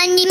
何に